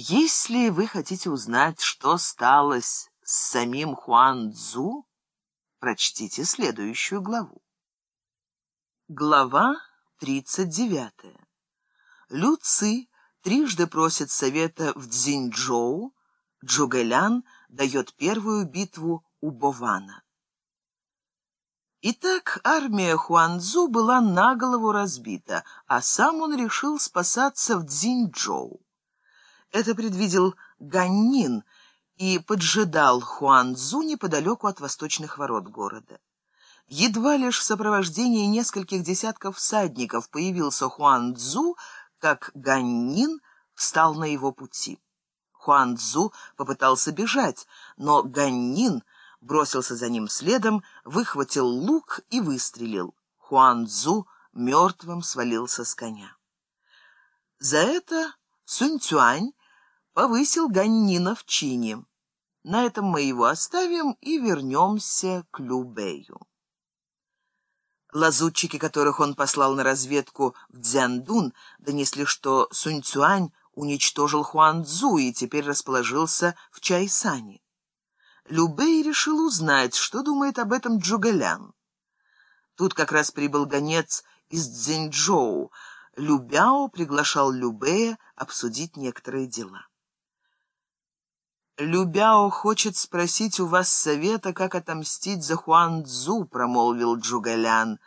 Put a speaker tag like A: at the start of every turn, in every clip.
A: Если вы хотите узнать, что сталось с самим Хуан Цзу, прочтите следующую главу. Глава 39. Лю Ци трижды просит совета в Цзиньчжоу, Джугэлян дает первую битву у Бована. Итак, армия Хуанцзу была на голову разбита, а сам он решил спасаться в Цзиньчжоу. Это предвидел Ганнин и поджидал Хуанцзу неподалеку от восточных ворот города. Едва лишь в сопровождении нескольких десятков всадников появился Хуанцзу, как Ганнин встал на его пути. Хуанцзу попытался бежать, но Ганнин бросился за ним следом, выхватил лук и выстрелил. Хуанцзу мертвым свалился с коня. За это Сунь Цюань повысил Ганнина в чине. На этом мы его оставим и вернемся к Любею. Лазутчики, которых он послал на разведку в Дзяндун, донесли, что Сунь Цюань уничтожил Хуан Цзу и теперь расположился в Чайсане. Любэй решил узнать, что думает об этом Джугалян. Тут как раз прибыл гонец из Цзиньчжоу. Любяо приглашал Любэя обсудить некоторые дела. «Любяо хочет спросить у вас совета, как отомстить за Хуан Цзу», — промолвил Джугалян.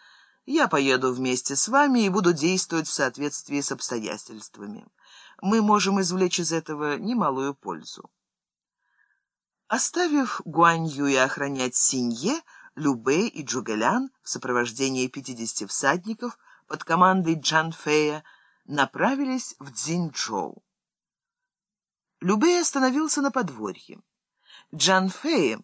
A: «Я поеду вместе с вами и буду действовать в соответствии с обстоятельствами. Мы можем извлечь из этого немалую пользу». Оставив Гуаньюя охранять Синье, Любэ и Джугалян в сопровождении 50 всадников под командой Джан Фэя направились в Цзиньчжоу. Любэй остановился на подворье. Джан Фэй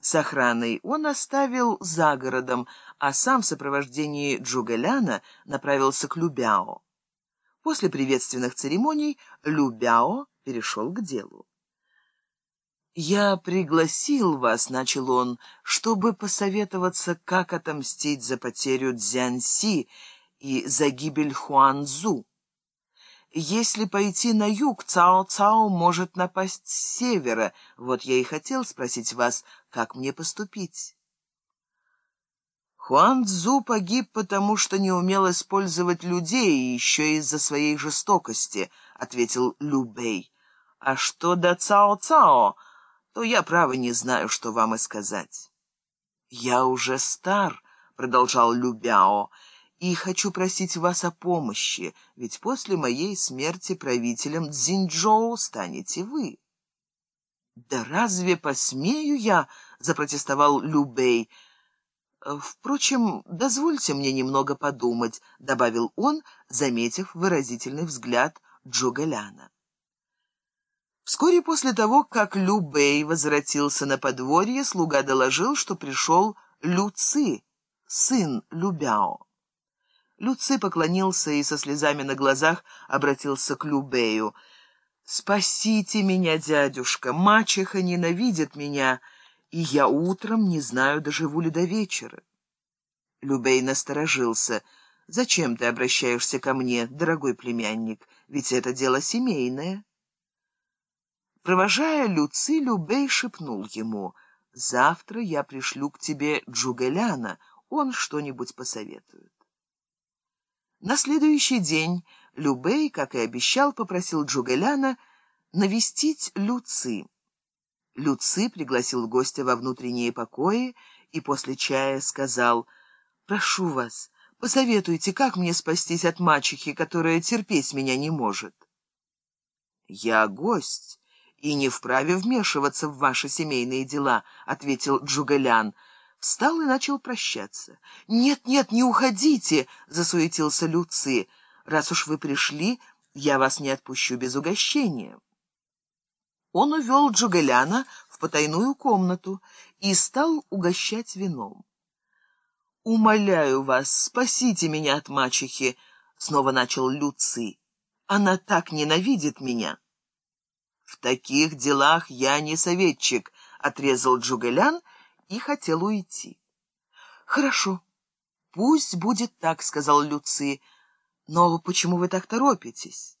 A: с охраной он оставил за городом, а сам в сопровождении Джугаляна направился к Любяо. После приветственных церемоний Любяо перешел к делу. «Я пригласил вас», — начал он, — «чтобы посоветоваться, как отомстить за потерю Цзянси и за гибель Хуанзу. Если пойти на юг, Цао-Цао может напасть с севера. Вот я и хотел спросить вас, как мне поступить. Хуан Цзу погиб, потому что не умел использовать людей, и еще из-за своей жестокости, — ответил Лю Бэй. А что до Цао-Цао, то я, право, не знаю, что вам и сказать. «Я уже стар», — продолжал Лю Бяо, — и хочу просить вас о помощи, ведь после моей смерти правителем Цзиньчжоу станете вы». «Да разве посмею я?» — запротестовал Любей. «Впрочем, дозвольте мне немного подумать», — добавил он, заметив выразительный взгляд Джугаляна. Вскоре после того, как Любей возвратился на подворье, слуга доложил, что пришел Люци, сын Любяо. Люци поклонился и со слезами на глазах обратился к Любею. «Спасите меня, дядюшка, мачеха ненавидит меня, и я утром не знаю, доживу ли до вечера». Любей насторожился. «Зачем ты обращаешься ко мне, дорогой племянник? Ведь это дело семейное». Провожая Люци, Любей шепнул ему, «Завтра я пришлю к тебе Джугеляна, он что-нибудь посоветует». На следующий день Любей, как и обещал, попросил Джугеляна навестить Люци. Люци пригласил гостя во внутренние покои и после чая сказал, «Прошу вас, посоветуйте, как мне спастись от мачехи, которая терпеть меня не может». «Я гость и не вправе вмешиваться в ваши семейные дела», — ответил Джугелян, — встал и начал прощаться. «Нет, нет, не уходите!» — засуетился Люци. «Раз уж вы пришли, я вас не отпущу без угощения». Он увел Джугеляна в потайную комнату и стал угощать вином. «Умоляю вас, спасите меня от мачехи!» — снова начал Люци. «Она так ненавидит меня!» «В таких делах я не советчик», — отрезал Джугелян и хотел уйти. «Хорошо, пусть будет так», — сказал Люци. «Но почему вы так торопитесь?»